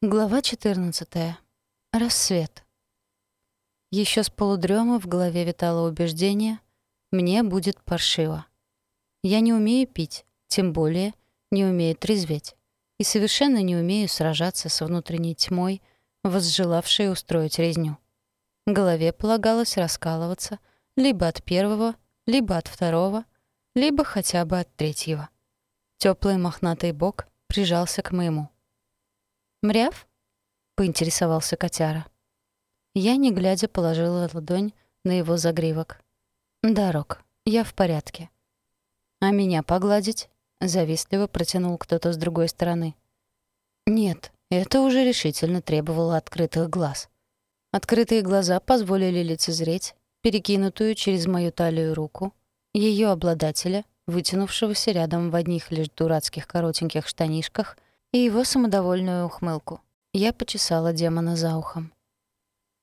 Глава 14. Рассвет. Еще с полудрема в голове витало убеждение «мне будет паршиво». Я не умею пить, тем более не умею трезветь, и совершенно не умею сражаться с внутренней тьмой, возжелавшей устроить резню. Голове полагалось раскалываться либо от первого, либо от второго, либо хотя бы от третьего. Теплый мохнатый бок прижался к моему — «Мряв?» — поинтересовался котяра. Я, не глядя, положила ладонь на его загривок. «Да, Рок, я в порядке». «А меня погладить?» — завистливо протянул кто-то с другой стороны. «Нет, это уже решительно требовало открытых глаз». Открытые глаза позволили лицезреть перекинутую через мою талию руку ее обладателя, вытянувшегося рядом в одних лишь дурацких коротеньких штанишках — и его самодовольную ухмылку. Я почесала демона за ухом.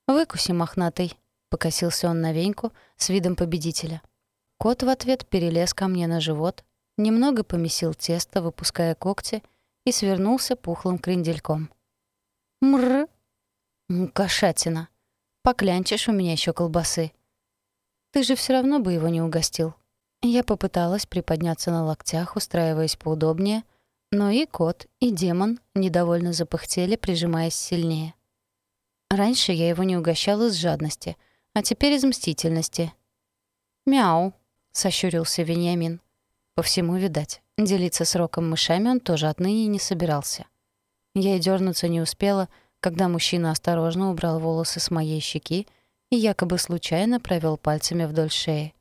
«Выкуси, мохнатый», — покосился он на веньку с видом победителя. Кот в ответ перелез ко мне на живот, немного помесил тесто, выпуская когти, и свернулся пухлым крендельком. «Мрр! Кошатина! Поклянчишь у меня еще колбасы!» «Ты же все равно бы его не угостил». Я попыталась приподняться на локтях, устраиваясь поудобнее — но и кот, и демон недовольно запыхтели, прижимаясь сильнее. Раньше я его не угощала из жадности, а теперь из мстительности. «Мяу», — сощурился Вениамин. По всему, видать, делиться с Роком мышами он тоже отныне не собирался. Я и дернуться не успела, когда мужчина осторожно убрал волосы с моей щеки и якобы случайно провел пальцами вдоль шеи.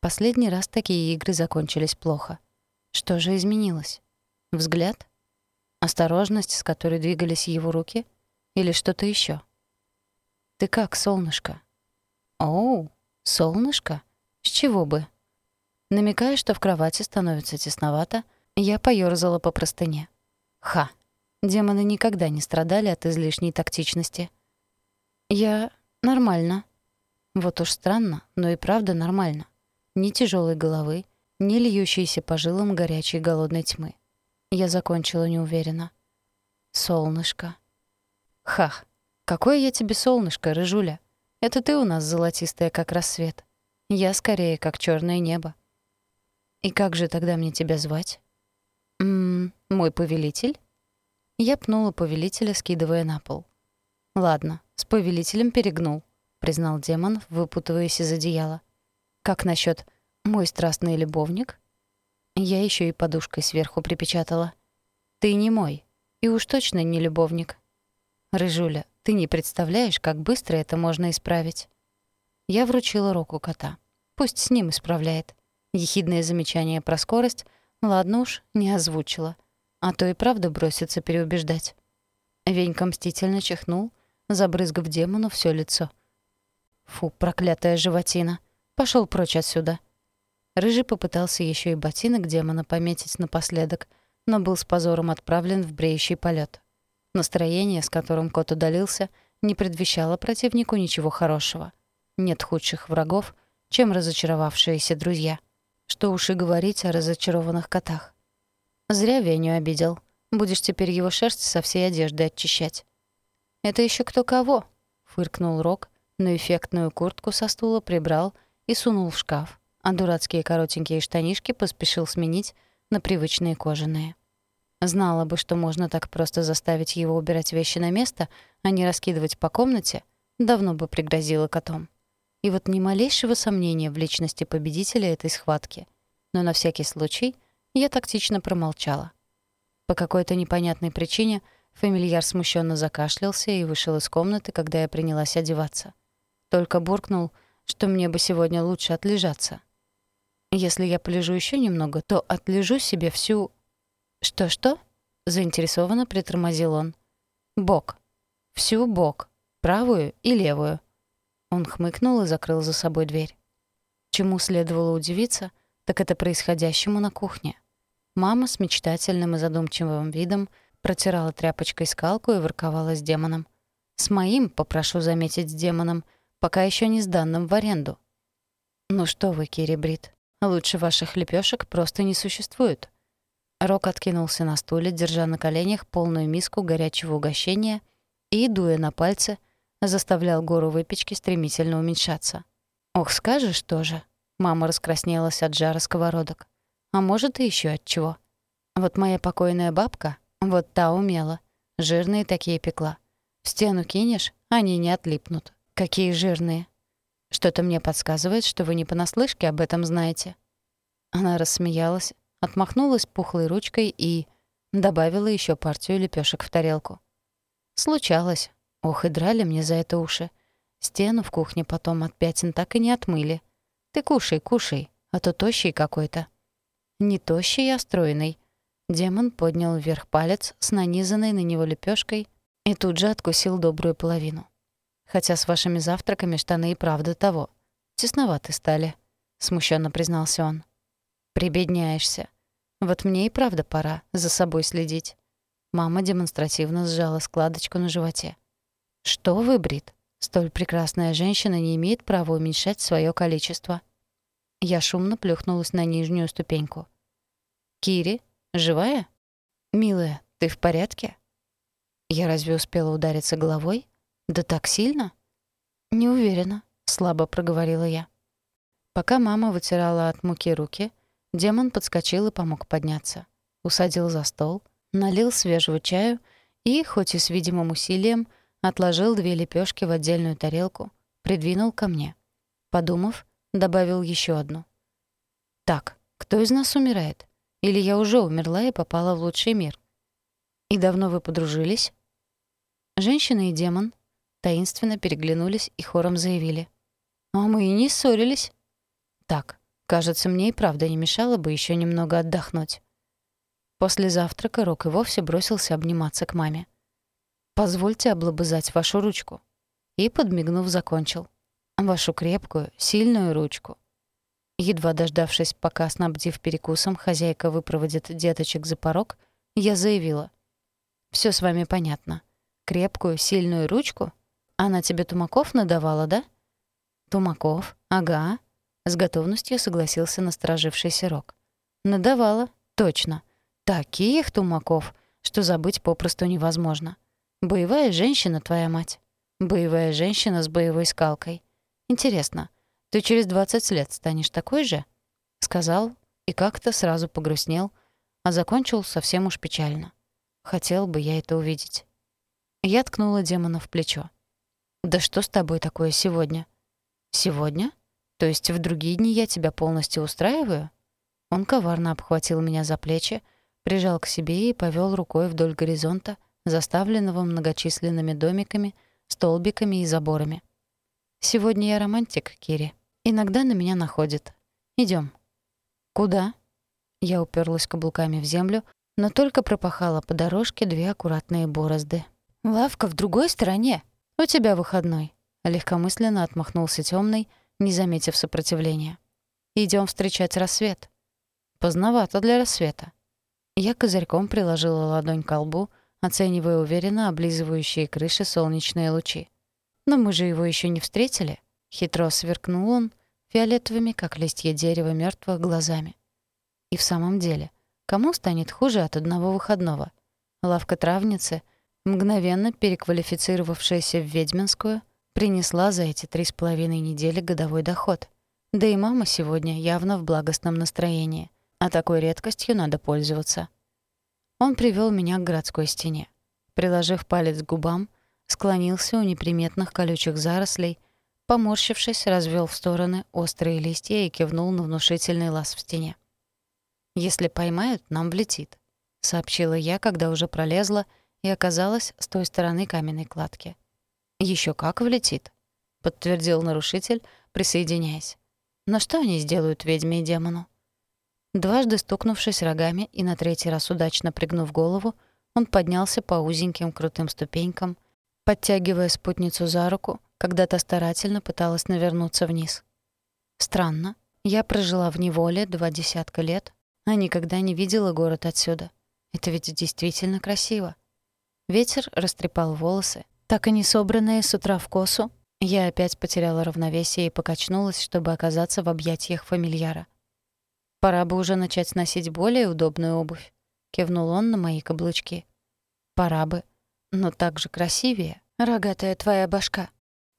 Последний раз такие игры закончились плохо. Что же изменилось? Взгляд? Осторожность, с которой двигались его руки? Или что-то еще? «Ты как, солнышко?» «Оу, солнышко? С чего бы?» Намекая, что в кровати становится тесновато, я поёрзала по простыне. Ха! Демоны никогда не страдали от излишней тактичности. Я нормально. Вот уж странно, но и правда нормально. Ни тяжелой головы, ни льющейся по жилам горячей голодной тьмы. Я закончила неуверенно. Солнышко. Хах, какое я тебе солнышко, рыжуля. Это ты у нас золотистая, как рассвет. Я скорее, как черное небо. И как же тогда мне тебя звать? Мм, мой повелитель? Я пнула повелителя, скидывая на пол. Ладно, с повелителем перегнул, признал демон, выпутываясь из одеяла. Как насчет мой страстный любовник? Я еще и подушкой сверху припечатала. «Ты не мой. И уж точно не любовник. Рыжуля, ты не представляешь, как быстро это можно исправить». Я вручила руку кота. Пусть с ним исправляет. Ехидное замечание про скорость, ладно уж, не озвучила. А то и правда бросится переубеждать. Венька мстительно чихнул, забрызгав демону все лицо. «Фу, проклятая животина! Пошел прочь отсюда!» Рыжий попытался еще и ботинок демона пометить напоследок, но был с позором отправлен в бреющий полет. Настроение, с которым кот удалился, не предвещало противнику ничего хорошего. Нет худших врагов, чем разочаровавшиеся друзья. Что уж и говорить о разочарованных котах. Зря Веню обидел. Будешь теперь его шерсть со всей одежды очищать. «Это еще кто кого?» — фыркнул Рок, но эффектную куртку со стула прибрал и сунул в шкаф а дурацкие коротенькие штанишки поспешил сменить на привычные кожаные. Знала бы, что можно так просто заставить его убирать вещи на место, а не раскидывать по комнате, давно бы пригрозила котом. И вот ни малейшего сомнения в личности победителя этой схватки. Но на всякий случай я тактично промолчала. По какой-то непонятной причине фамильяр смущенно закашлялся и вышел из комнаты, когда я принялась одеваться. Только буркнул, что мне бы сегодня лучше отлежаться. Если я полежу еще немного, то отлежу себе всю... Что-что? Заинтересованно притормозил он. Бок. Всю бок. Правую и левую. Он хмыкнул и закрыл за собой дверь. Чему следовало удивиться, так это происходящему на кухне. Мама с мечтательным и задумчивым видом протирала тряпочкой скалку и ворковала с демоном. С моим, попрошу заметить, с демоном, пока еще не сданным в аренду. «Ну что вы, Кири Брит, Лучше ваших лепешек просто не существует. Рок откинулся на стуле, держа на коленях полную миску горячего угощения и, дуя на пальцы, заставлял гору выпечки стремительно уменьшаться. «Ох, скажешь тоже!» Мама раскраснелась от жара сковородок. «А может, и еще от чего. Вот моя покойная бабка, вот та умела. Жирные такие пекла. В стену кинешь, они не отлипнут. Какие жирные. Что-то мне подсказывает, что вы не понаслышке об этом знаете». Она рассмеялась, отмахнулась пухлой ручкой и добавила еще партию лепешек в тарелку. Случалось. Ох, и драли мне за это уши. Стену в кухне потом от пятен так и не отмыли. Ты кушай, кушай, а то тощий какой-то. Не тощий, а стройный. Демон поднял вверх палец с нанизанной на него лепешкой и тут же откусил добрую половину. Хотя с вашими завтраками штаны и правда того. Тесноваты стали, смущенно признался он. Прибедняешься. Вот мне и правда пора за собой следить. Мама демонстративно сжала складочку на животе. Что вы, Брит? Столь прекрасная женщина не имеет права уменьшать свое количество. Я шумно плюхнулась на нижнюю ступеньку. Кири, живая? Милая, ты в порядке? Я разве успела удариться головой? Да так сильно? Не уверена, слабо проговорила я. Пока мама вытирала от муки руки, Демон подскочил и помог подняться. Усадил за стол, налил свежего чаю и, хоть и с видимым усилием, отложил две лепешки в отдельную тарелку, придвинул ко мне. Подумав, добавил еще одну. «Так, кто из нас умирает? Или я уже умерла и попала в лучший мир? И давно вы подружились?» Женщина и демон таинственно переглянулись и хором заявили. «А мы и не ссорились». «Так, Кажется, мне и правда не мешало бы еще немного отдохнуть. После завтрака Рок и вовсе бросился обниматься к маме. «Позвольте облобызать вашу ручку». И, подмигнув, закончил. «Вашу крепкую, сильную ручку». Едва дождавшись, пока, снабдив перекусом, хозяйка выпроводит деточек за порог, я заявила. «Всё с вами понятно. Крепкую, сильную ручку? Она тебе тумаков надавала, да?» «Тумаков? Ага. С готовностью согласился насторожившийся Рок. Надавала, точно. Таких тумаков, что забыть попросту невозможно. Боевая женщина твоя мать. Боевая женщина с боевой скалкой. Интересно, ты через 20 лет станешь такой же? Сказал и как-то сразу погрустнел, а закончил совсем уж печально. Хотел бы я это увидеть. Я ткнула демона в плечо. «Да что с тобой такое сегодня?» «Сегодня?» То есть в другие дни я тебя полностью устраиваю? Он коварно обхватил меня за плечи, прижал к себе и повел рукой вдоль горизонта, заставленного многочисленными домиками, столбиками и заборами. Сегодня я романтик, Кири. Иногда на меня находит. Идем. Куда? Я уперлась каблуками в землю, но только пропахала по дорожке две аккуратные борозды. Лавка в другой стороне. У тебя выходной. Легкомысленно отмахнулся темный, не заметив сопротивления. Идем встречать рассвет». «Поздновато для рассвета». Я козырьком приложила ладонь к лбу, оценивая уверенно облизывающие крыши солнечные лучи. «Но мы же его еще не встретили». Хитро сверкнул он фиолетовыми, как листья дерева, мертвых глазами. И в самом деле, кому станет хуже от одного выходного? Лавка травницы, мгновенно переквалифицировавшаяся в ведьминскую, принесла за эти три с половиной недели годовой доход. Да и мама сегодня явно в благостном настроении, а такой редкостью надо пользоваться. Он привел меня к городской стене. Приложив палец к губам, склонился у неприметных колючих зарослей, поморщившись, развел в стороны острые листья и кивнул на внушительный лаз в стене. «Если поймают, нам влетит», — сообщила я, когда уже пролезла и оказалась с той стороны каменной кладки. Еще как влетит», — подтвердил нарушитель, присоединяясь. «Но что они сделают ведьме и демону?» Дважды стукнувшись рогами и на третий раз удачно пригнув голову, он поднялся по узеньким крутым ступенькам, подтягивая спутницу за руку, когда та старательно пыталась навернуться вниз. Странно. Я прожила в неволе два десятка лет, а никогда не видела город отсюда. Это ведь действительно красиво. Ветер растрепал волосы, так и не собранная с утра в косу, я опять потеряла равновесие и покачнулась, чтобы оказаться в объятиях фамильяра. Пора бы уже начать носить более удобную обувь. — кивнул он на мои каблучки. «Пора бы, но так же красивее, рогатая твоя башка».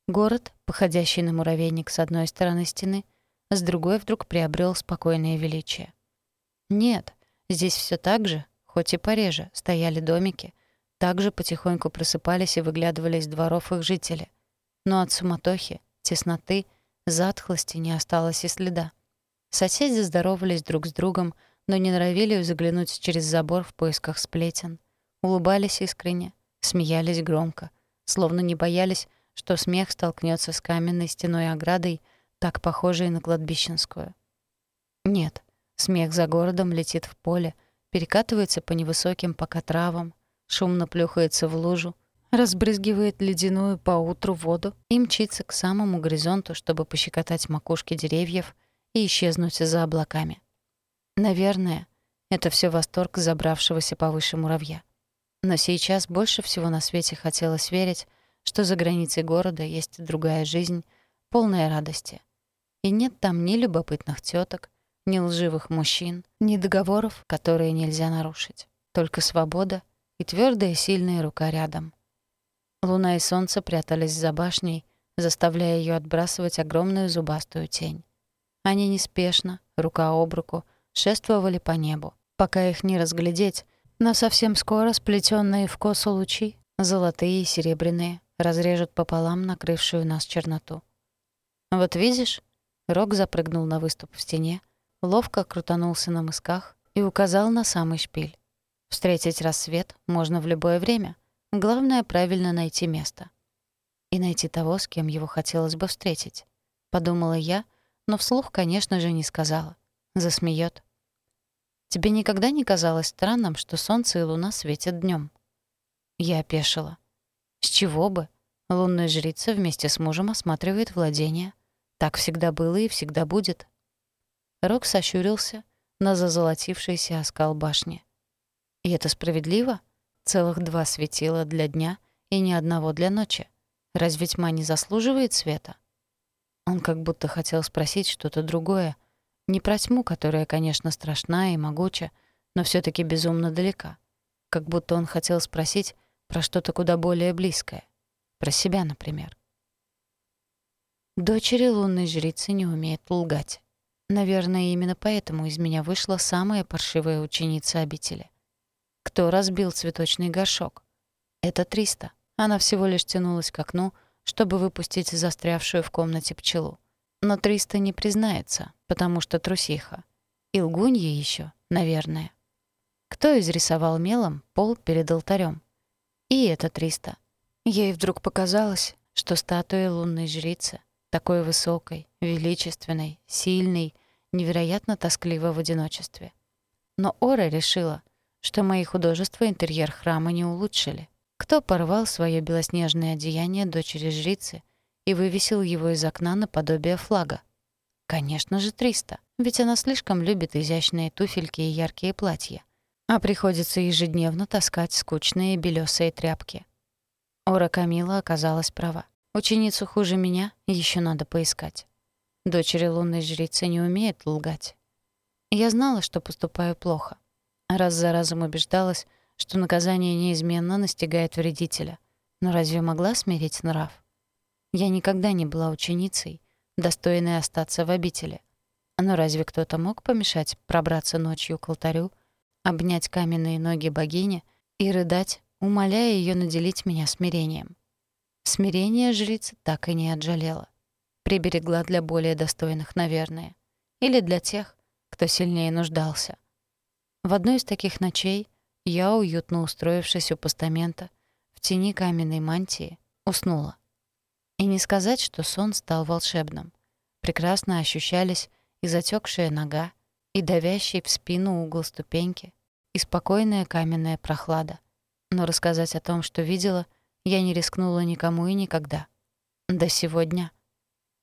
Город, походящий на муравейник с одной стороны стены, с другой вдруг приобрел спокойное величие. Нет, здесь все так же, хоть и пореже, стояли домики, также потихоньку просыпались и выглядывали из дворов их жители. Но от суматохи, тесноты, затхлости не осталось и следа. Соседи здоровались друг с другом, но не норовили заглянуть через забор в поисках сплетен. Улыбались искренне, смеялись громко, словно не боялись, что смех столкнется с каменной стеной оградой, так похожей на кладбищенскую. Нет, смех за городом летит в поле, перекатывается по невысоким пока травам, шумно плюхается в лужу, разбрызгивает ледяную по утру воду и мчится к самому горизонту, чтобы пощекотать макушки деревьев и исчезнуть за облаками. Наверное, это все восторг забравшегося повыше муравья. Но сейчас больше всего на свете хотелось верить, что за границей города есть другая жизнь, полная радости. И нет там ни любопытных теток, ни лживых мужчин, ни договоров, которые нельзя нарушить. Только свобода и твердая сильная рука рядом. Луна и солнце прятались за башней, заставляя ее отбрасывать огромную зубастую тень. Они неспешно, рука об руку, шествовали по небу, пока их не разглядеть, но совсем скоро сплетенные в косу лучи, золотые и серебряные, разрежут пополам накрывшую нас черноту. «Вот видишь?» Рок запрыгнул на выступ в стене, ловко крутанулся на мысках и указал на самый шпиль. Встретить рассвет можно в любое время. Главное — правильно найти место. И найти того, с кем его хотелось бы встретить. Подумала я, но вслух, конечно же, не сказала. Засмеет. Тебе никогда не казалось странным, что солнце и луна светят днем? Я опешила. С чего бы? Лунная жрица вместе с мужем осматривает владение. Так всегда было и всегда будет. Рок сощурился на зазолотившийся оскал башни. И это справедливо? Целых два светила для дня и ни одного для ночи. Разве тьма не заслуживает света? Он как будто хотел спросить что-то другое. Не про тьму, которая, конечно, страшна и могуча, но все таки безумно далека. Как будто он хотел спросить про что-то куда более близкое. Про себя, например. Дочери лунной жрицы не умеют лгать. Наверное, именно поэтому из меня вышла самая паршивая ученица обители. Кто разбил цветочный горшок? Это Триста. Она всего лишь тянулась к окну, чтобы выпустить застрявшую в комнате пчелу. Но Триста не признается, потому что трусиха. И лгунья еще, наверное. Кто изрисовал мелом пол перед алтарем? И это Триста. Ей вдруг показалось, что статуя лунной жрицы, такой высокой, величественной, сильной, невероятно тоскливо в одиночестве. Но Ора решила, что мои художества интерьер храма не улучшили. Кто порвал свое белоснежное одеяние дочери жрицы и вывесил его из окна наподобие флага? Конечно же, Триста, ведь она слишком любит изящные туфельки и яркие платья, а приходится ежедневно таскать скучные белесые тряпки. Ора Камила оказалась права. Ученицу хуже меня еще надо поискать. Дочери лунной жрицы не умеют лгать. Я знала, что поступаю плохо. Раз за разом убеждалась, что наказание неизменно настигает вредителя. Но разве могла смирить нрав? Я никогда не была ученицей, достойной остаться в обители. Но разве кто-то мог помешать пробраться ночью к алтарю, обнять каменные ноги богини и рыдать умоляя ее наделить меня смирением. Смирение жрица так и не отжалела. Приберегла для более достойных, наверное. Или для тех, кто сильнее нуждался. В одной из таких ночей я, уютно устроившись у постамента, в тени каменной мантии, уснула. И не сказать, что сон стал волшебным. Прекрасно ощущались и затекшая нога, и давящий в спину угол ступеньки, и спокойная каменная прохлада — но рассказать о том, что видела, я не рискнула никому и никогда. До сегодня.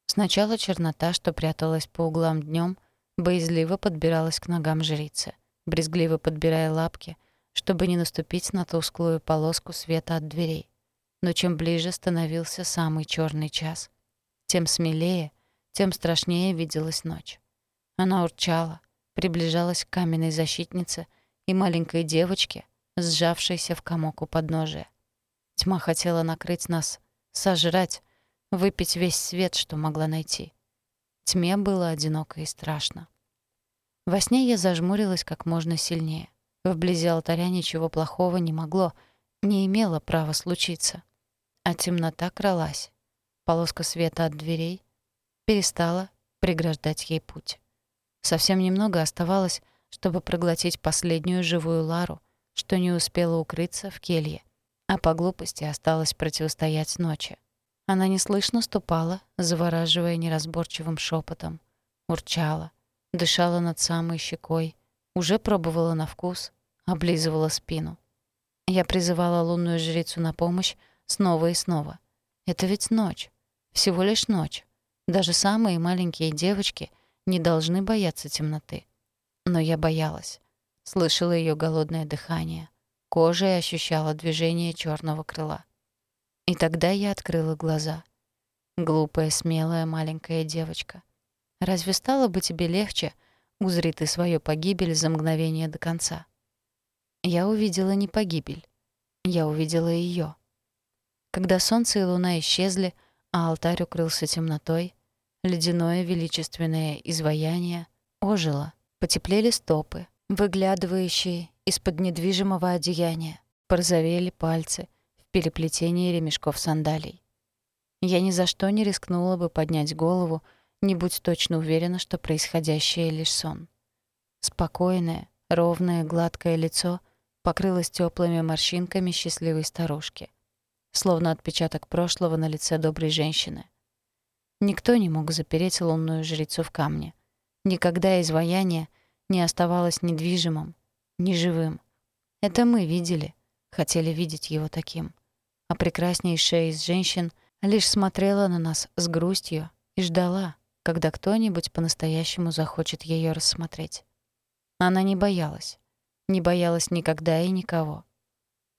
Сначала чернота, что пряталась по углам днем, боязливо подбиралась к ногам жрицы, брезгливо подбирая лапки, чтобы не наступить на тусклую полоску света от дверей. Но чем ближе становился самый черный час, тем смелее, тем страшнее виделась ночь. Она урчала, приближалась к каменной защитнице — и маленькой девочке, сжавшейся в комок у подножия. Тьма хотела накрыть нас, сожрать, выпить весь свет, что могла найти. Тьме было одиноко и страшно. Во сне я зажмурилась как можно сильнее. Вблизи алтаря ничего плохого не могло, не имело права случиться. А темнота кралась. Полоска света от дверей перестала преграждать ей путь. Совсем немного оставалось, чтобы проглотить последнюю живую Лару, что не успела укрыться в келье, а по глупости осталось противостоять ночи. Она неслышно ступала, завораживая неразборчивым шепотом, урчала, дышала над самой щекой, уже пробовала на вкус, облизывала спину. Я призывала лунную жрицу на помощь снова и снова. Это ведь ночь, всего лишь ночь. Даже самые маленькие девочки не должны бояться темноты. Но я боялась. Слышала ее голодное дыхание. Кожей ощущала движение черного крыла. И тогда я открыла глаза. Глупая, смелая маленькая девочка. Разве стало бы тебе легче, узри ты свою погибель за мгновение до конца? Я увидела не погибель. Я увидела ее. Когда солнце и луна исчезли, а алтарь укрылся темнотой, ледяное величественное изваяние ожило, потеплели стопы, выглядывающие из-под недвижимого одеяния, порозовели пальцы в переплетении ремешков сандалий. Я ни за что не рискнула бы поднять голову, не будь точно уверена, что происходящее лишь сон. Спокойное, ровное, гладкое лицо покрылось теплыми морщинками счастливой старушки, словно отпечаток прошлого на лице доброй женщины. Никто не мог запереть лунную жрицу в камне. Никогда изваяние не оставалось недвижимым, неживым. Это мы видели, хотели видеть его таким. А прекраснейшая из женщин лишь смотрела на нас с грустью и ждала, когда кто-нибудь по-настоящему захочет ее рассмотреть. Она не боялась. Не боялась никогда и никого.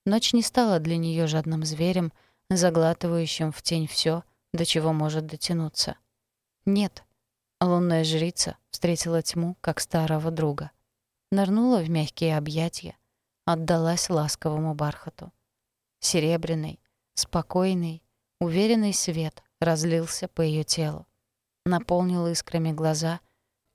Ночь не стала для нее жадным зверем, заглатывающим в тень все, до чего может дотянуться. Нет. Лунная жрица встретила тьму как старого друга. Нырнула в мягкие объятия, отдалась ласковому бархату. Серебряный, спокойный, уверенный свет разлился по ее телу, наполнил искрами глаза,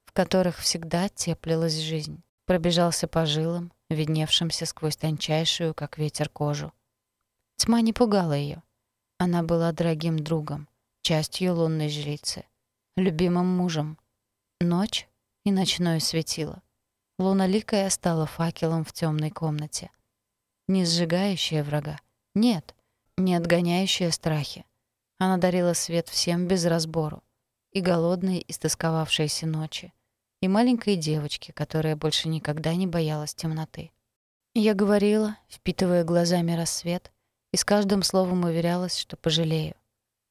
в которых всегда теплилась жизнь, пробежался по жилам, видневшимся сквозь тончайшую, как ветер, кожу. Тьма не пугала ее. Она была дорогим другом, частью лунной жрицы, любимым мужем. Ночь и ночное светило. Луналикая стала факелом в темной комнате. Не сжигающая врага. Нет, не отгоняющая страхи. Она дарила свет всем без разбору. И голодной, истосковавшейся ночи, и маленькой девочке, которая больше никогда не боялась темноты. Я говорила, впитывая глазами рассвет, и с каждым словом уверялась, что пожалею.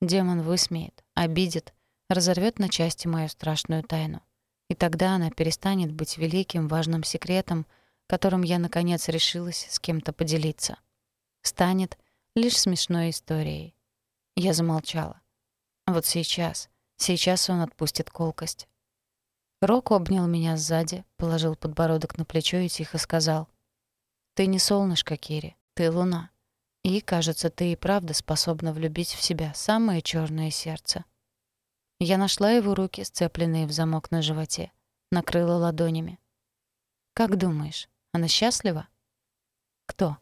Демон высмеет, обидит, разорвет на части мою страшную тайну. И тогда она перестанет быть великим, важным секретом, которым я, наконец, решилась с кем-то поделиться. Станет лишь смешной историей. Я замолчала. Вот сейчас, сейчас он отпустит колкость. Рок обнял меня сзади, положил подбородок на плечо и тихо сказал. «Ты не солнышко, Кири, ты луна. И, кажется, ты и правда способна влюбить в себя самое черное сердце. Я нашла его руки, сцепленные в замок на животе, накрыла ладонями. «Как думаешь, она счастлива?» «Кто?»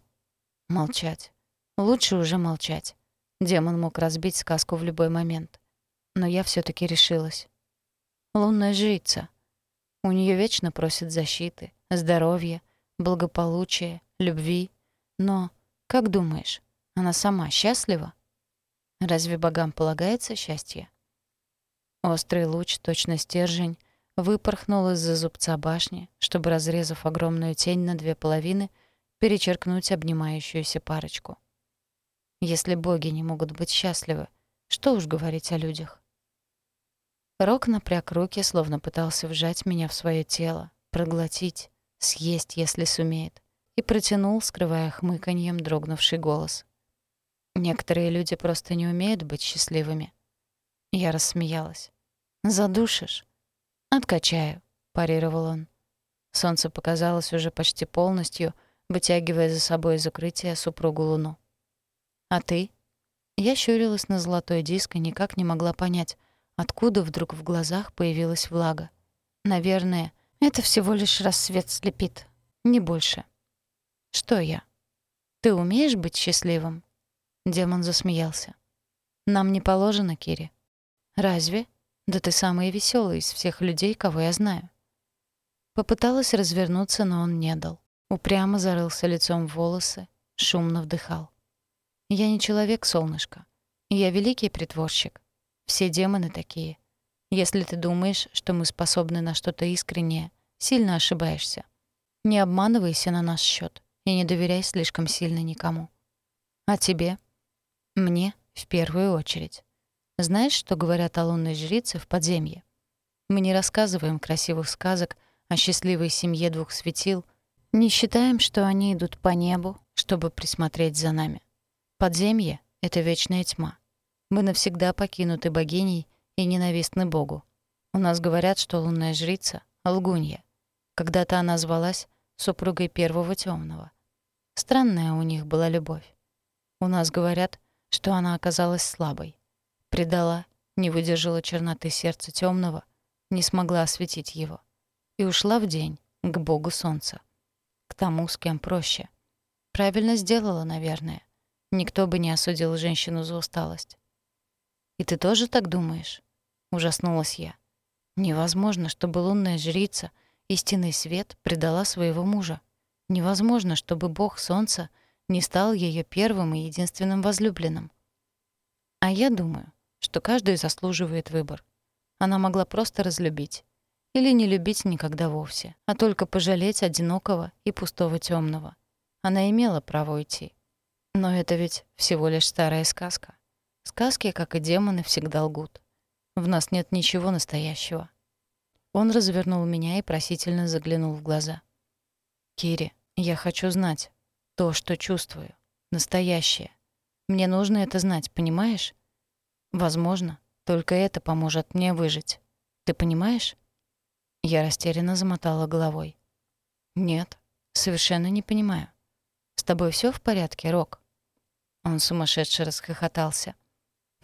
«Молчать. Лучше уже молчать. Демон мог разбить сказку в любой момент. Но я все таки решилась. Лунная жрица. У нее вечно просят защиты, здоровья, благополучия, любви. Но как думаешь, она сама счастлива? Разве богам полагается счастье? Острый луч, точно стержень, выпорхнул из-за зубца башни, чтобы, разрезав огромную тень на две половины, перечеркнуть обнимающуюся парочку. Если боги не могут быть счастливы, что уж говорить о людях. Рок напряг руки, словно пытался вжать меня в свое тело, проглотить, съесть, если сумеет и протянул, скрывая хмыканьем дрогнувший голос. «Некоторые люди просто не умеют быть счастливыми». Я рассмеялась. «Задушишь?» «Откачаю», — парировал он. Солнце показалось уже почти полностью, вытягивая за собой закрытие супругу Луну. «А ты?» Я щурилась на золотой диск и никак не могла понять, откуда вдруг в глазах появилась влага. Наверное, это всего лишь рассвет слепит, не больше. Что я? Ты умеешь быть счастливым? Демон засмеялся. Нам не положено, Кири. Разве? Да ты самый веселый из всех людей, кого я знаю. Попыталась развернуться, но он не дал. Упрямо зарылся лицом в волосы, шумно вдыхал. Я не человек, солнышко. Я великий притворщик. Все демоны такие. Если ты думаешь, что мы способны на что-то искреннее, сильно ошибаешься. Не обманывайся на наш счет и не доверяй слишком сильно никому. А тебе? Мне в первую очередь. Знаешь, что говорят о лунной жрице в подземье? Мы не рассказываем красивых сказок о счастливой семье двух светил, не считаем, что они идут по небу, чтобы присмотреть за нами. Подземье — это вечная тьма. Мы навсегда покинуты богиней и ненавистны Богу. У нас говорят, что лунная жрица — лгунья. Когда-то она звалась супругой первого темного. Странная у них была любовь. У нас говорят, что она оказалась слабой. Предала, не выдержала черноты сердца темного, не смогла осветить его. И ушла в день к богу солнца. К тому, с кем проще. Правильно сделала, наверное. Никто бы не осудил женщину за усталость. «И ты тоже так думаешь?» — ужаснулась я. «Невозможно, чтобы лунная жрица, истинный свет, предала своего мужа. Невозможно, чтобы бог солнца не стал ее первым и единственным возлюбленным. А я думаю, что каждый заслуживает выбор. Она могла просто разлюбить. Или не любить никогда вовсе, а только пожалеть одинокого и пустого темного. Она имела право уйти. Но это ведь всего лишь старая сказка. Сказки, как и демоны, всегда лгут. В нас нет ничего настоящего. Он развернул меня и просительно заглянул в глаза. «Кири, я хочу знать то, что чувствую. Настоящее. Мне нужно это знать, понимаешь? Возможно, только это поможет мне выжить. Ты понимаешь?» Я растерянно замотала головой. «Нет, совершенно не понимаю. С тобой все в порядке, Рок?» Он сумасшедше расхохотался.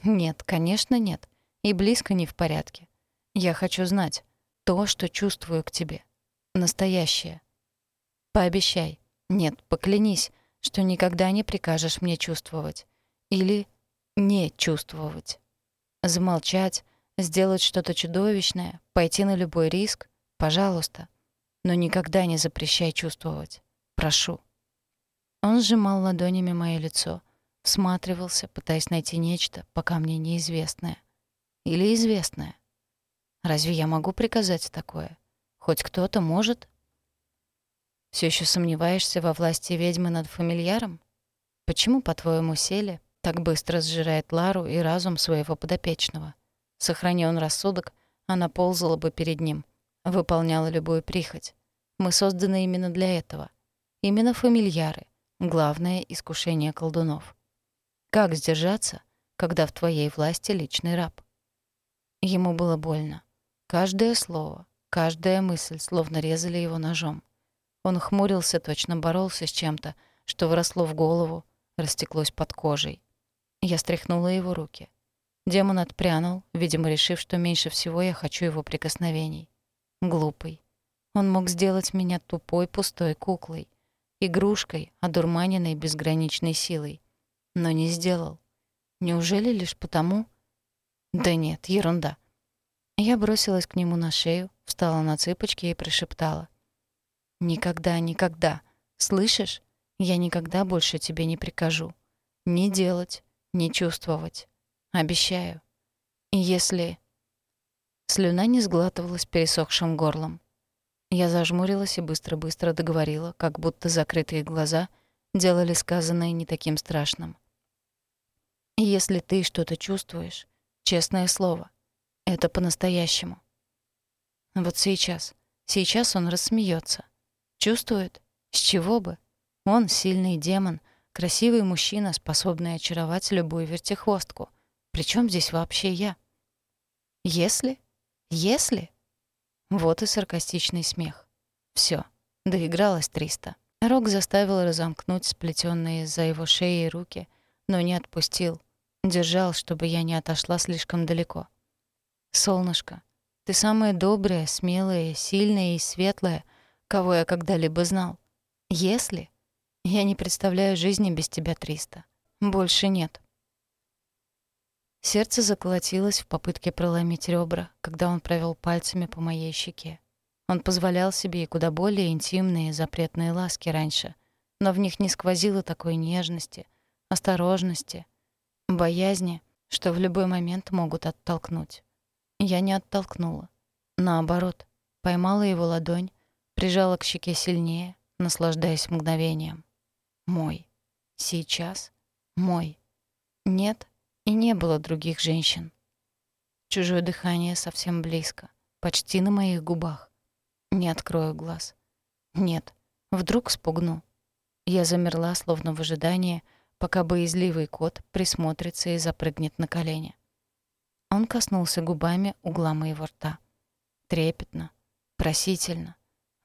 «Нет, конечно, нет. И близко не в порядке. Я хочу знать то, что чувствую к тебе. Настоящее. Пообещай. Нет, поклянись, что никогда не прикажешь мне чувствовать. Или не чувствовать. Замолчать, сделать что-то чудовищное, пойти на любой риск — пожалуйста. Но никогда не запрещай чувствовать. Прошу». Он сжимал ладонями мое лицо, всматривался, пытаясь найти нечто, пока мне неизвестное. Или известное. Разве я могу приказать такое? Хоть кто-то может? Все еще сомневаешься во власти ведьмы над фамильяром? Почему, по-твоему, Селе так быстро сжирает Лару и разум своего подопечного? Сохрани он рассудок, она ползала бы перед ним, выполняла любую прихоть. Мы созданы именно для этого. Именно фамильяры — главное искушение колдунов. Как сдержаться, когда в твоей власти личный раб? Ему было больно. Каждое слово, каждая мысль словно резали его ножом. Он хмурился, точно боролся с чем-то, что вросло в голову, растеклось под кожей. Я стряхнула его руки. Демон отпрянул, видимо, решив, что меньше всего я хочу его прикосновений. Глупый. Он мог сделать меня тупой, пустой куклой, игрушкой, одурманенной безграничной силой но не сделал. Неужели лишь потому? Да нет, ерунда. Я бросилась к нему на шею, встала на цыпочки и прошептала. «Никогда, никогда. Слышишь? Я никогда больше тебе не прикажу. Не делать, не чувствовать. Обещаю. И если...» Слюна не сглатывалась пересохшим горлом. Я зажмурилась и быстро-быстро договорила, как будто закрытые глаза делали сказанное не таким страшным. Если ты что-то чувствуешь, честное слово, это по-настоящему. Вот сейчас, сейчас он рассмеется. Чувствует? С чего бы? Он сильный демон, красивый мужчина, способный очаровать любую вертихвостку. Причем здесь вообще я? Если? Если? Вот и саркастичный смех. Все, доигралась триста. Рок заставил разомкнуть сплетенные за его шеей руки, но не отпустил. Держал, чтобы я не отошла слишком далеко. «Солнышко, ты самая добрая, смелая, сильная и светлая, кого я когда-либо знал. Если...» Я не представляю жизни без тебя, Триста. Больше нет. Сердце заколотилось в попытке проломить ребра, когда он провел пальцами по моей щеке. Он позволял себе и куда более интимные запретные ласки раньше, но в них не сквозило такой нежности, осторожности, боязни, что в любой момент могут оттолкнуть. Я не оттолкнула. Наоборот, поймала его ладонь, прижала к щеке сильнее, наслаждаясь мгновением. Мой. Сейчас мой. Нет и не было других женщин. Чужое дыхание совсем близко, почти на моих губах. Не открою глаз. Нет, вдруг спугну. Я замерла, словно в ожидании, пока боязливый кот присмотрится и запрыгнет на колени. Он коснулся губами угла моего рта. Трепетно, просительно,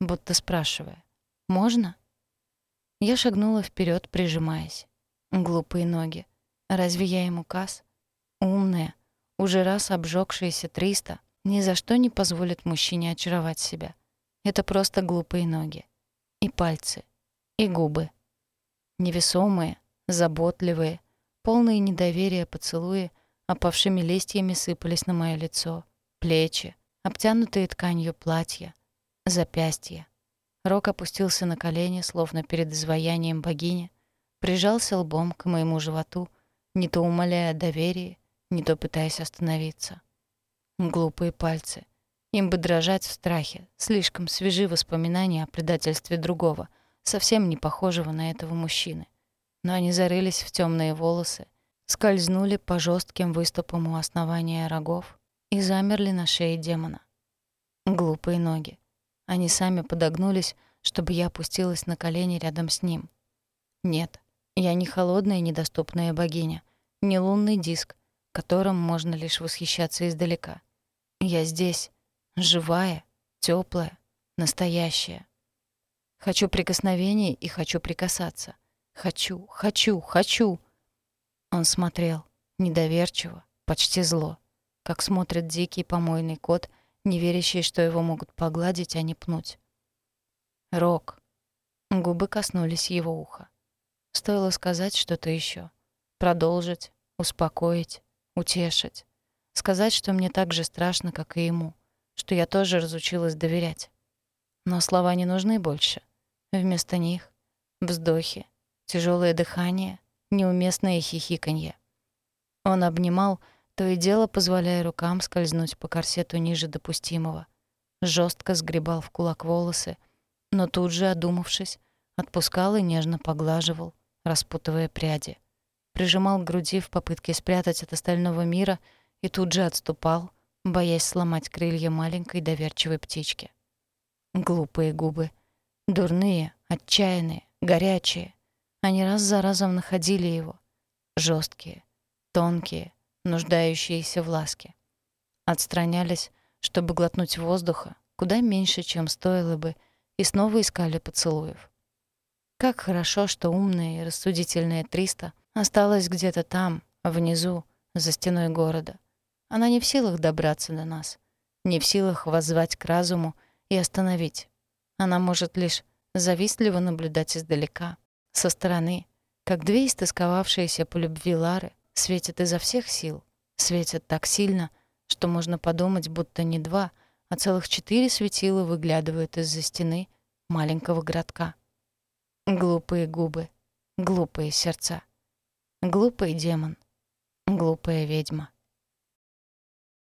будто спрашивая «Можно?». Я шагнула вперед, прижимаясь. Глупые ноги. Разве я ему каз? Умная, уже раз обжёгшаяся триста, ни за что не позволит мужчине очаровать себя. Это просто глупые ноги. И пальцы. И губы. Невесомые, заботливые, полные недоверия поцелуи опавшими листьями сыпались на моё лицо, плечи, обтянутые тканью платья, запястья. Рок опустился на колени, словно перед изваянием богини, прижался лбом к моему животу, не то умоляя доверие, не то пытаясь остановиться. Глупые пальцы. Им бы дрожать в страхе, слишком свежи воспоминания о предательстве другого, совсем не похожего на этого мужчины. Но они зарылись в темные волосы, скользнули по жестким выступам у основания рогов и замерли на шее демона. Глупые ноги. Они сами подогнулись, чтобы я опустилась на колени рядом с ним. Нет, я не холодная недоступная богиня, не лунный диск, которым можно лишь восхищаться издалека. Я здесь, живая, теплая, настоящая. Хочу прикосновений и хочу прикасаться. Хочу, хочу, хочу. Он смотрел недоверчиво, почти зло, как смотрит дикий помойный кот — не верящий, что его могут погладить, а не пнуть. «Рок». Губы коснулись его уха. Стоило сказать что-то еще, Продолжить, успокоить, утешить. Сказать, что мне так же страшно, как и ему, что я тоже разучилась доверять. Но слова не нужны больше. Вместо них — вздохи, тяжелое дыхание, неуместное хихиканье. Он обнимал, то и дело позволяя рукам скользнуть по корсету ниже допустимого. Жестко сгребал в кулак волосы, но тут же, одумавшись, отпускал и нежно поглаживал, распутывая пряди. Прижимал к груди в попытке спрятать от остального мира и тут же отступал, боясь сломать крылья маленькой доверчивой птички. Глупые губы. Дурные, отчаянные, горячие. Они раз за разом находили его. жесткие, тонкие, нуждающиеся в ласке. Отстранялись, чтобы глотнуть воздуха, куда меньше, чем стоило бы, и снова искали поцелуев. Как хорошо, что умная и рассудительная Триста осталась где-то там, внизу, за стеной города. Она не в силах добраться до нас, не в силах воззвать к разуму и остановить. Она может лишь завистливо наблюдать издалека, со стороны, как две истосковавшиеся по любви Лары светят изо всех сил, светят так сильно, что можно подумать, будто не два, а целых четыре светила выглядывают из-за стены маленького городка. Глупые губы, глупые сердца, глупый демон, глупая ведьма.